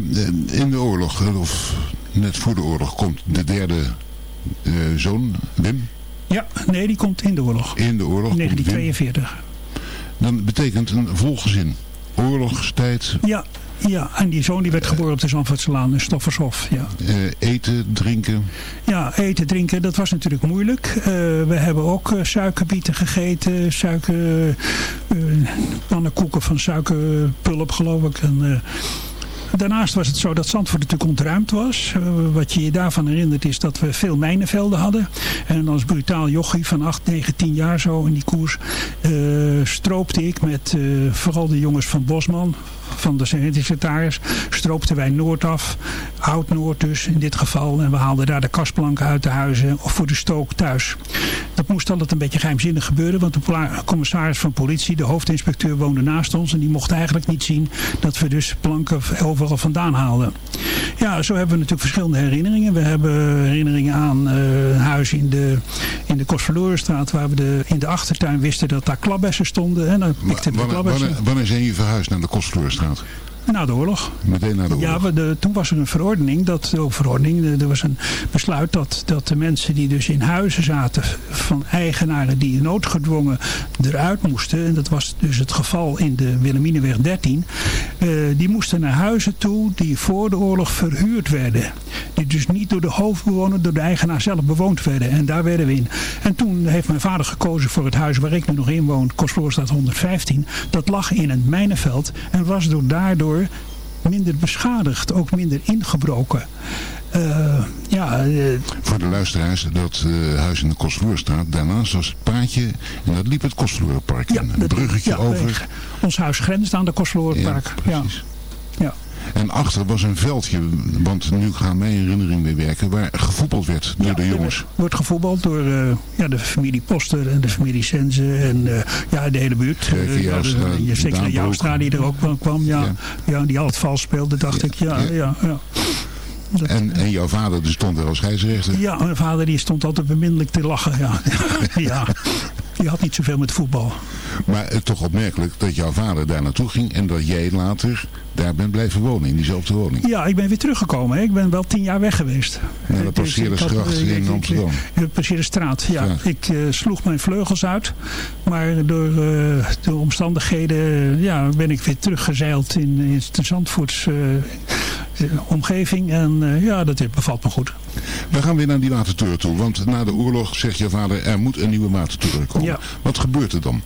E: in de oorlog, eh, of net voor de oorlog, komt de derde eh, zoon, Wim,
G: Ja, nee, die komt in de oorlog.
E: in de oorlog. komt Wim.
G: 1942.
E: Dan betekent een volgezin. Oorlogstijd,
G: Ja, Ja, en die zoon die werd geboren op de Zandvoortselaan in Stoffershof. Ja.
E: Eh, eten, drinken.
G: ja, eten, drinken, dat was natuurlijk moeilijk. Eh, we hebben ook eh, suikerbieten gegeten, suiker, pannenkoeken van suikerpulp geloof ik. En, Daarnaast was het zo dat Zandvoort natuurlijk ontruimd was. Wat je je daarvan herinnert is dat we veel mijnenvelden hadden. En als brutaal jochie van 8, 9, 10 jaar zo in die koers... stroopte ik met vooral de jongens van Bosman, van de secretaris... stroopten wij Noord af, Oud-Noord dus in dit geval. En we haalden daar de kastplanken uit de huizen of voor de stook thuis. Dat moest altijd een beetje geheimzinnig gebeuren. Want de commissaris van politie, de hoofdinspecteur, woonde naast ons. En die mocht eigenlijk niet zien dat we dus planken overal vandaan haalden. Ja, zo hebben we natuurlijk verschillende herinneringen. We hebben herinneringen aan eh, een huis in de, in de Kostverlorenstraat... waar we de, in de achtertuin wisten dat daar klabbessen stonden. En dan pikten de klabbessen.
E: wanneer, wanneer zijn jullie verhuisd naar de gaat.
G: Na de oorlog.
E: Meteen na de oorlog.
G: Ja, we de, toen was er een verordening, dat, oh, verordening, er was een besluit dat, dat de mensen die dus in huizen zaten van eigenaren die noodgedwongen eruit moesten, en dat was dus het geval in de Wilhelminenweg 13, eh, die moesten naar huizen toe die voor de oorlog verhuurd werden. Die dus niet door de hoofdbewoner, door de eigenaar zelf bewoond werden. En daar werden we in. En toen heeft mijn vader gekozen voor het huis waar ik nu nog in woon, Kostverlorenstraat 115. Dat lag in een mijnenveld en was door daardoor minder beschadigd, ook minder ingebroken. Eh, ja, eh,
E: Voor de luisteraars, dat eh, huis in de Kostvloerstraat, daarnaast was het paadje en dat liep het Kostvloerpark
G: ja,
E: in. Een
G: dat-
E: bruggetje
G: ja,
E: over.
G: Ons huis grenst aan de Kostverlorenpark. Ja,
E: precies.
G: ja.
E: En achter was een veldje, want nu gaan mijn herinneringen weer werken, waar gevoetbald werd door de jongens.
G: wordt- gevoetbald door eh, ja, de familie Poster en de familie Senze en eh, ja, de hele buurt.
E: Kijk,
G: Eh, ja, de- je zeker de Joustra die er ook wel kwam. Ja,
E: Ja.
G: ja. die altijd vals speelde, dacht ik. Ja,
E: Ja.
G: ja. Dat-
E: En, en jouw vader die stond er als scheidsrechter.
G: ja, mijn vader die stond altijd beminnelijk te lachen. Ja. ja, die had niet zoveel met voetbal.
E: Maar het toch opmerkelijk dat jouw vader daar naartoe ging en dat jij later daar bent blijven wonen, in diezelfde woning.
G: Ja, ik ben weer teruggekomen. hè. Ik ben wel tien jaar weg geweest.
E: Naar de
G: Ik- ik- ik had,
E: Passeerdersgracht
G: eh,
E: in Amsterdam.
G: De Passeerdersstraat, ja.
E: Ja.
G: Ik eh, sloeg mijn vleugels uit. Maar door eh, de omstandigheden eh, ja, ben ik weer teruggezeild in, in de Zandvoorts eh, eh, omgeving. En eh, ja, dat bevalt me goed.
E: We gaan weer naar die watertoren toe, want na de oorlog zegt je vader er moet een nieuwe watertoren komen.
G: Ja.
E: Wat gebeurt er dan?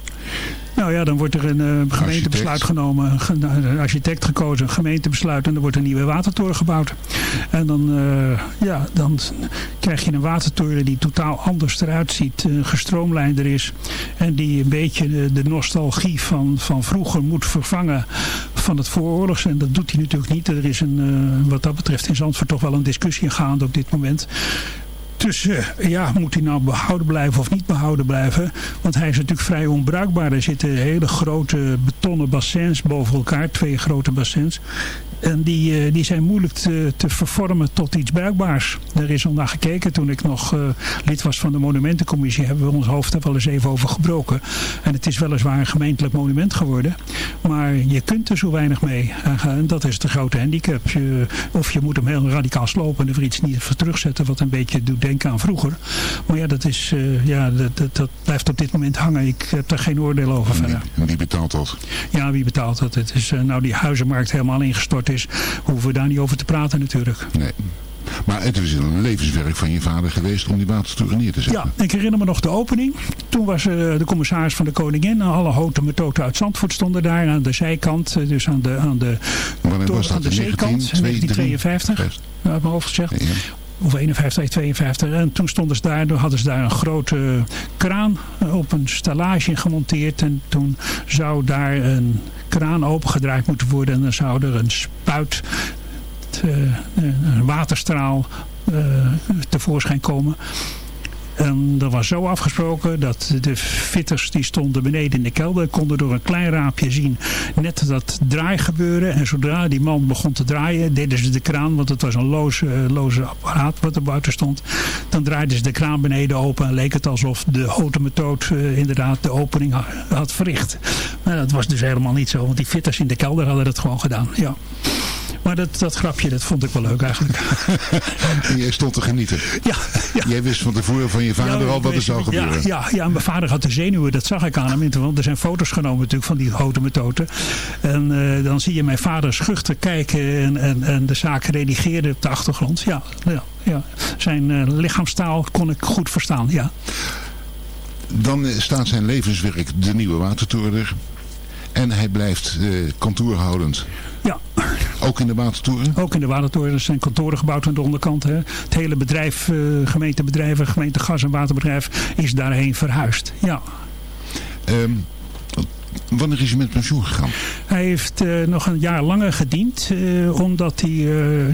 G: Nou ja, dan wordt er een eh, gemeentebesluit
E: Architect.
G: genomen. Een architect gekozen, een gemeentebesluit. En er wordt een nieuwe watertoren gebouwd. En dan, eh, ja, dan krijg je een watertoren die totaal anders eruit ziet. eh, gestroomlijnder is. En die een beetje de, de nostalgie van, van vroeger moet vervangen van het vooroorlogs. En dat doet hij natuurlijk niet. Er is een, eh, wat dat betreft in Zandvoort toch wel een discussie gaande op dit moment tussen, ja, moet hij nou behouden blijven of niet behouden blijven? Want hij is natuurlijk vrij onbruikbaar. Er zitten hele grote betonnen bassins boven elkaar, twee grote bassins. En die, eh, die zijn moeilijk te, te vervormen tot iets bruikbaars. Er is al naar gekeken toen ik nog eh, lid was van de monumentencommissie. Hebben we ons hoofd er wel eens even over gebroken. En het is weliswaar een gemeentelijk monument geworden. Maar je kunt er zo weinig mee. En dat is de grote handicap. Je- of je moet hem heel radicaal slopen en er iets niet voor terugzetten. Wat een beetje doet denken aan vroeger. Maar ja, dat, is, eh, ja dat, dat, dat blijft op dit moment hangen. Ik heb daar geen oordeel over
E: wie,
G: verder.
E: en wie betaalt dat?
G: Ja, wie betaalt dat? Het is, nou, die huizenmarkt helemaal ingestort is. Hoeven we daar niet over te praten natuurlijk.
E: Nee. Maar het is een levenswerk van je vader geweest om die watertoren neer te zetten.
G: Ja, ik herinner me nog de opening. Toen was er eh, de commissaris van de Koningin. En alle houten methoden uit Zandvoort stonden daar aan de zijkant. eh, Dus aan de, aan de,
E: was
G: aan
E: dat?
G: de
E: In
G: zeekant. 1952. Ja, uit mijn hoofd gezegd.
E: Ja.
G: Of 51, 52. En toen stonden ze daar, toen hadden ze daar een grote kraan op een stallage gemonteerd. En toen zou daar een kraan opengedraaid moeten worden. En dan zou er een spuit, te- een waterstraal eh, tevoorschijn komen. En dat was zo afgesproken dat de fitters die stonden beneden in de kelder konden door een klein raampje zien net dat draai gebeuren. En zodra die man begon te draaien deden ze de kraan, want het was een loze, loze apparaat wat er buiten stond. Dan draaiden ze de kraan beneden open en leek het alsof de methode eh, inderdaad de opening ha- had verricht. Maar dat was dus helemaal niet zo, want die fitters in de kelder hadden dat gewoon gedaan. Ja. Maar dat, dat grapje, dat vond ik wel leuk eigenlijk.
E: En jij stond te genieten.
G: Ja, ja.
E: Jij wist van tevoren van je vader
G: Ja,
E: al wat er zou gebeuren.
G: Ja, ja, mijn vader had de zenuwen, dat zag ik aan hem. Want er zijn foto's genomen natuurlijk van die hote metoten. En eh, dan zie je mijn vader schuchter kijken en, en, en de zaak redigeren op de achtergrond. Ja, ja, ja. zijn eh, lichaamstaal kon ik goed verstaan, ja.
E: Dan eh, staat zijn levenswerk de Nieuwe Watertoren er. En hij blijft kantoorhoudend.
G: Ja,
E: Ook in de Watertoren.
G: ook in de Watertoren zijn kantoren gebouwd aan de onderkant. Hè. Het hele bedrijf, eh, gemeentebedrijven, gemeente gas- en waterbedrijf is daarheen verhuisd. Ja.
E: Ehm, wanneer is hij met pensioen gegaan?
G: Hij heeft eh, nog een jaar langer gediend, eh, omdat hij eh,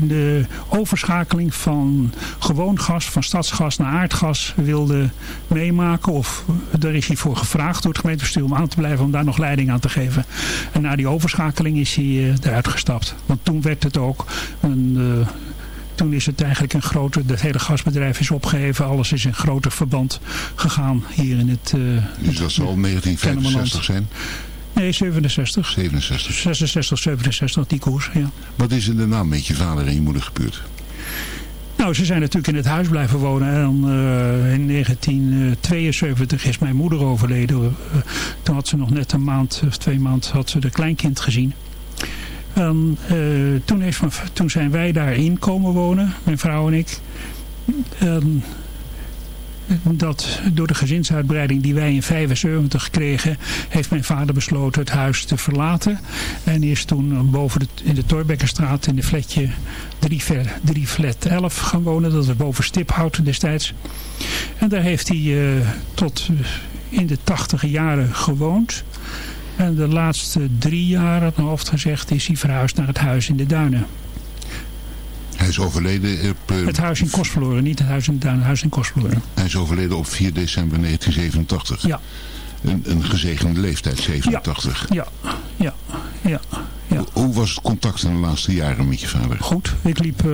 G: de overschakeling van gewoon gas, van stadsgas naar aardgas wilde meemaken. Of daar is hij voor gevraagd door het gemeentebestuur om aan te blijven, om daar nog leiding aan te geven. En na die overschakeling is hij eruit gestapt. Want toen werd het ook een... toen is het eigenlijk een groter, het hele gasbedrijf is opgeheven. Alles is in groter verband gegaan hier in het... eh,
E: Dus dat zal 1965 zijn.
G: Nee, 67.
E: 67.
G: 66, 67, die koers, ja.
E: Wat is er de naam met je vader en je moeder gebeurd?
G: Nou, ze zijn natuurlijk in het huis blijven wonen. En eh, in 1972 is mijn moeder overleden. Eh, toen had ze nog net een maand of twee maanden had ze de kleinkind gezien. En eh, toen, toen zijn wij daarin komen wonen, mijn vrouw en ik. En dat door de gezinsuitbreiding die wij in 75 kregen, heeft mijn vader besloten het huis te verlaten. En is toen boven in de Torbekkenstraat in de flatje 3, ver- 3 flat 11 gaan wonen. Dat was boven Stiphout destijds. En daar heeft hij eh, tot eh, in de tachtige jaren gewoond. En de laatste drie jaar, mijn hoofd gezegd, is hij verhuisd naar het huis in de Duinen.
E: Hij is overleden op, eh,
G: Het huis in Kostverloren, niet het huis in de Duinen, het huis in Kostverloren.
E: hij is overleden op 4 december 1987.
G: Ja.
E: Een, een gezegende leeftijd, 87.
G: Ja, ja, ja. ja.
E: Hoe was het contact in de laatste jaren met je vader?
G: Goed, ik liep... eh,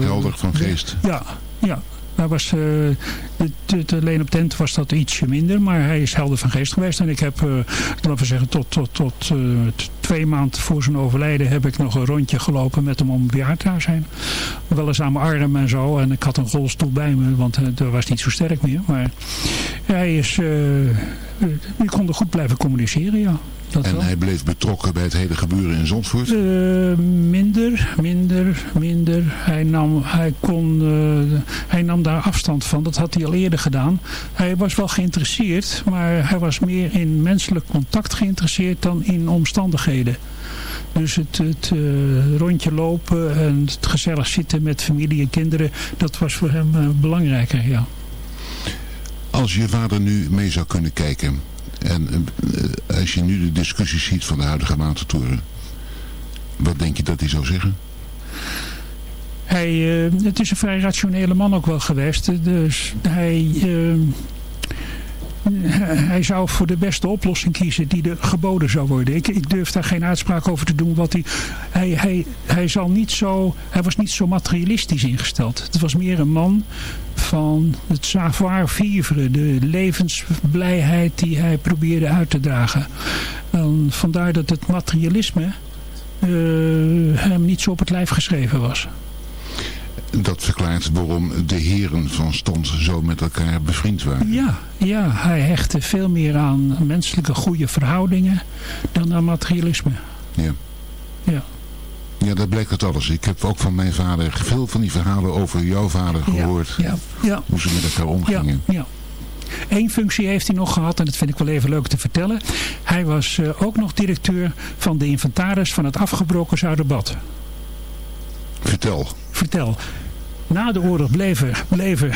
E: Helder van geest?
G: Ja, ja. Hij was, eh, alleen op tent was dat ietsje minder, maar hij is helder van geest geweest. En ik heb, eh, laten we zeggen, tot, tot, tot eh, twee maanden voor zijn overlijden heb ik nog een rondje gelopen met hem om het bejaardhuis heen. Wel eens aan mijn arm en zo. En ik had een rolstoel bij me, want hij was niet zo sterk meer. Maar hij is, uh, we konden goed blijven communiceren, ja. Dat
E: En
G: wel.
E: hij bleef betrokken bij het hele gebeuren in Zandvoort?
G: Eh, minder, minder, minder. Hij nam, hij, kon, eh, hij nam daar afstand van. Dat had hij al eerder gedaan. Hij was wel geïnteresseerd, maar hij was meer in menselijk contact geïnteresseerd dan in omstandigheden. Dus het, het eh, rondje lopen en het gezellig zitten met familie en kinderen, dat was voor hem belangrijker, ja.
E: Als je vader nu mee zou kunnen kijken... en eh, als je nu de discussies ziet van de huidige watertoren... wat denk je dat hij zou zeggen?
G: Hij, eh, het is een vrij rationele man ook wel geweest. Dus hij, eh, hij zou voor de beste oplossing kiezen die er geboden zou worden. Ik, ik durf daar geen uitspraak over te doen. Wat hij, hij, hij, hij, zal niet zo, hij was niet zo materialistisch ingesteld. Het was meer een man van het savoir-vivre. De levensblijheid die hij probeerde uit te dragen. En vandaar dat het materialisme eh, hem niet zo op het lijf geschreven was.
E: Dat verklaart waarom de heren van stand zo met elkaar bevriend waren.
G: Ja, ja, hij hechtte veel meer aan menselijke goede verhoudingen dan aan materialisme.
E: Ja.
G: Ja.
E: Ja, dat blijkt uit alles. Ik heb ook van mijn vader veel van die verhalen over jouw vader gehoord.
G: Ja, ja,
E: Hoe ze met elkaar
G: ja,
E: omgingen.
G: ja. Eén functie heeft hij nog gehad en dat vind ik wel even leuk te vertellen. Hij was eh, ook nog directeur van de inventaris van het afgebroken Zuiderbad.
E: Vertel.
G: Vertel. Na de oorlog bleven, bleven,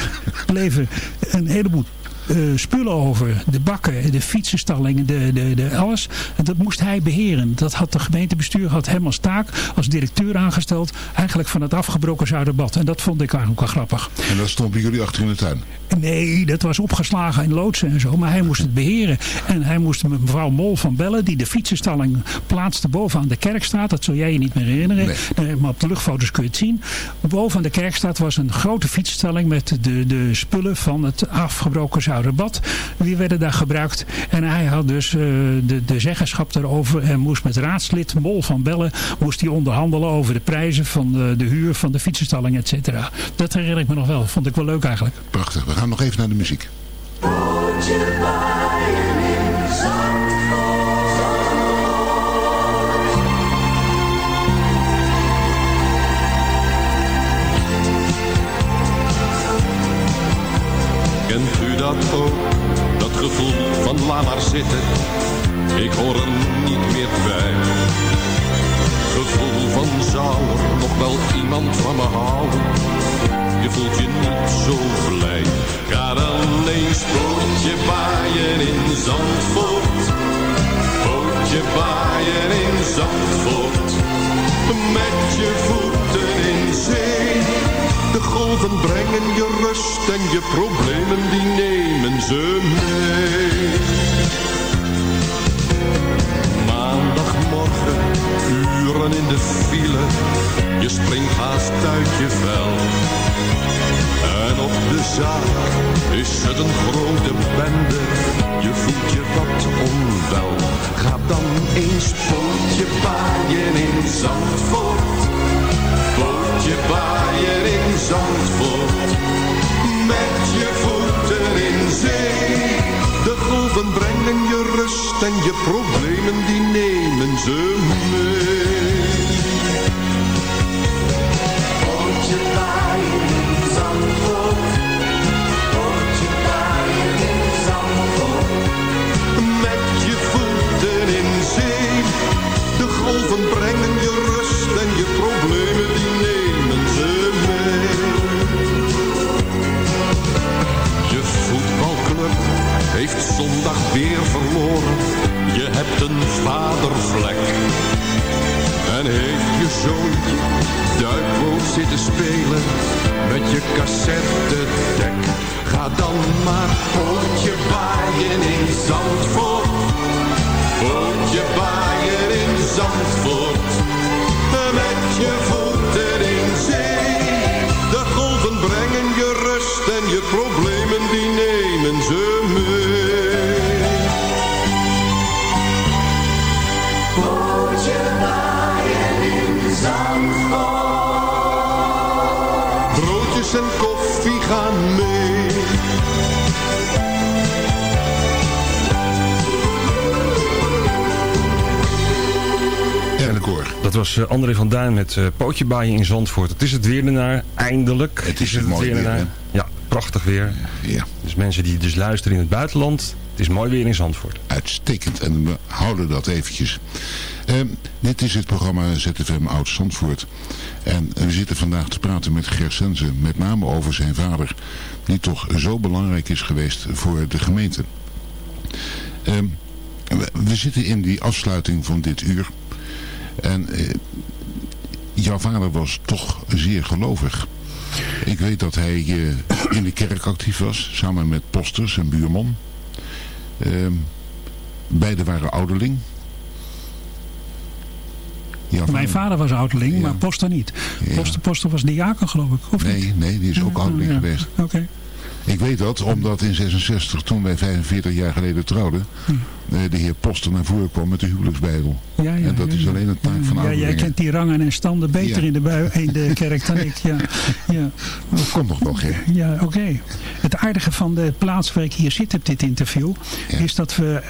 G: bleven een heleboel eh, spullen over. De bakken, de fietsenstallingen, de, de, de, alles. En dat moest hij beheren. Dat had de gemeentebestuur had hem als taak, als directeur aangesteld. Eigenlijk van het afgebroken Zuiderbad. En dat vond ik eigenlijk wel grappig.
E: En dat stond bij jullie achter in de tuin.
G: Nee, dat was opgeslagen in loodsen en zo. Maar hij moest het beheren. En hij moest met mevrouw Mol van Bellen, die de fietsenstalling plaatste bovenaan de Kerkstraat. Dat zul jij je niet meer herinneren. Nee, maar op de luchtfoto's kun je het zien. Boven aan de Kerkstraat was een grote fietsstalling met de, de spullen van het afgebroken Zuiderbad. Muidenbad. Die werden daar gebruikt. En hij had dus eh, de, de zeggenschap daarover. En moest met raadslid Mol van Bellen moest hij onderhandelen over de prijzen van de, de huur van de fietsenstalling, et cetera. Dat herinner ik me nog wel. Vond ik wel leuk eigenlijk.
E: Prachtig. We gaan nog even naar de muziek.
J: Zitten. Met je cassettedek. Ga dan maar pootje baaien in Zandvoort. Pootje baaien in Zandvoort. Met je voeten in zee. De golven brengen je rust en je problemen die nemen ze mee.
F: Dat was eh, André van Duin met uh, Pootje Baaien in Zandvoort. Het is het weer ernaar, eindelijk.
E: Het is het mooi weer?
F: Ja, prachtig weer.
E: Ja,
F: Dus mensen die dus luisteren in het buitenland, het is mooi weer in Zandvoort.
E: uitstekend. En we houden dat eventjes. Ehm, dit is het programma ZFM Oud Zandvoort. En we zitten vandaag te praten met Gert Sense. Met name over zijn vader. Die toch zo belangrijk is geweest voor de gemeente. Ehm, we, we zitten in die afsluiting van dit uur. En eh, jouw vader was toch zeer gelovig. Ik weet dat hij eh, in de kerk actief was. Samen met posters en buurman. Ehm beide waren ouderling.
G: Mijn vader was ouderling,
E: Ja.
G: maar Poster niet. Poster, Poster was diaken geloof ik, of niet?
E: Nee, nee, die is ook ouderling
G: Ja,
E: geweest.
G: Oké.
E: Ik weet dat, omdat in 66, toen wij 45 jaar geleden trouwden, eh, de heer Poster naar voren kwam met de huwelijksbijbel.
G: Hm. Ja, ja,
E: en dat
G: ja,
E: is alleen een taak van
G: Ja, jij kent die rangen en standen beter in, de bui, in de kerk dan ik. Ja, ja.
E: Dat komt nog wel, Ger.
G: Ja, oké. Het aardige van de plaats waar ik hier zit op dit interview... Is dat we...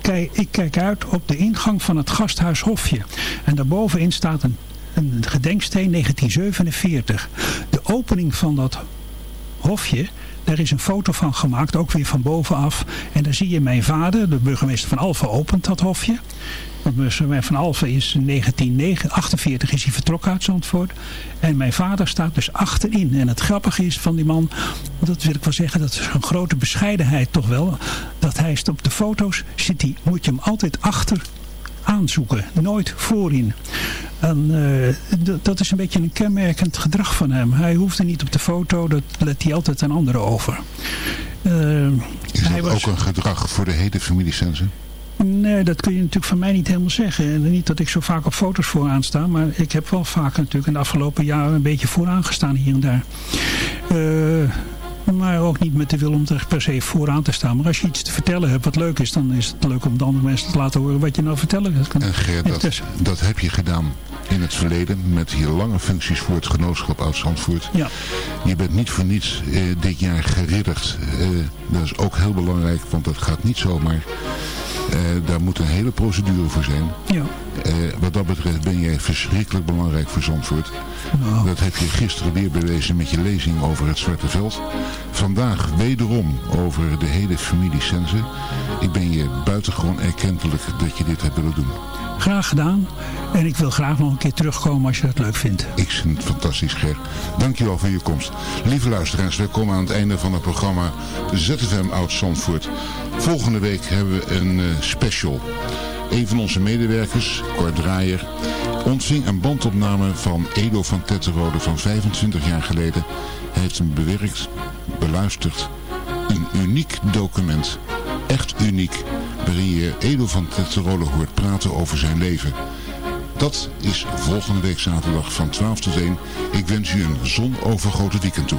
G: Kijk, ik kijk uit op de ingang van het gasthuis Hofje. En daarbovenin staat een, een gedenksteen 1947. De opening van dat hofje... Daar is een foto van gemaakt, ook weer van bovenaf. En daar zie je mijn vader, de burgemeester van Alphen, opent dat hofje. Want van Alphen is in 1948 is hij vertrokken uit Zandvoort. En mijn vader staat dus achterin. En het grappige is van die man, dat wil ik wel zeggen, dat is een grote bescheidenheid toch wel. Dat hij op de foto's, zit hij, moet je hem altijd achter aanzoeken. Nooit voorin. En, eh, dat is een beetje een kenmerkend gedrag van hem. Hij hoefde niet op de foto, dat let hij altijd aan anderen over. Eh,
E: Is
G: hij
E: dat
G: was-
E: ook een gedrag voor de hele familie Sense?
G: Nee, dat kun je natuurlijk van mij niet helemaal zeggen. En niet dat ik zo vaak op foto's vooraan sta. Maar ik heb wel vaak natuurlijk in de afgelopen jaren een beetje vooraan gestaan hier en daar. Eh, Maar ook niet met de wil om er per se vooraan te staan. Maar als je iets te vertellen hebt wat leuk is, dan is het leuk om de andere mensen te laten horen wat je nou vertellen kan.
E: En Ger, dat, dat heb je gedaan in het verleden met je lange functies voor het genootschap Oud-Zandvoort.
G: Ja.
E: Je bent niet voor niets eh, dit jaar geridderd. Eh, dat is ook heel belangrijk, want dat gaat niet zomaar. Eh, daar moet een hele procedure voor zijn.
G: Ja.
E: Wat dat betreft ben jij verschrikkelijk belangrijk voor Zandvoort.
G: Nou,
E: Dat heb je gisteren weer bewezen met je lezing over het Zwarte Veld. Vandaag wederom over de hele familie Sense. Ik ben je buitengewoon erkentelijk dat je dit hebt willen doen.
G: graag gedaan. En ik wil graag nog een keer terugkomen als je het leuk vindt.
E: Ik vind het fantastisch, Ger. Dankjewel voor je komst. Lieve luisteraars, we komen aan het einde van het programma ZFM Oud Zandvoort. Volgende week hebben we een eh, special. Een van onze medewerkers, Cor Draaier, ontving een bandopname van Edo van Tetterode van 25 jaar geleden. Hij heeft hem bewerkt, beluisterd. Een uniek document. Echt uniek. Waarin je Edo van Tetterode hoort praten over zijn leven. Dat is volgende week zaterdag van 12 tot 1. Ik wens u een zonovergoten weekend toe.